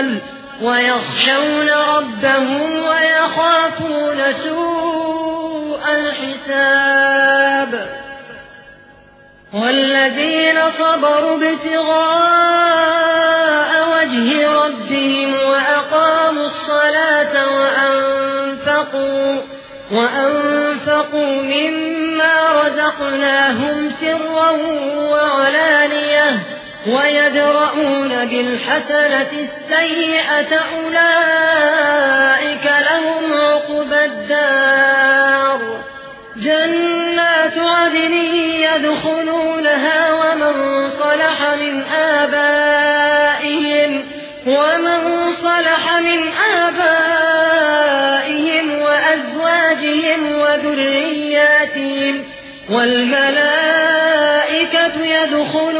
يوصل ويخشون ربهم ويخافون سوء الحساب والذين صبروا ابتغاء وجه ربهم وأقاموا الصلاة وأنفقوا, وأنفقوا مما رزقناهم سرا وعلانية ويدرؤون بالحسنة السيئة أولئك لهم عقب الدار. جنات عدن يدخلونها ومن صلح من آبائهم ومن صلح من آبائهم وأزواجهم وذرياتهم. والملائكة يدخلون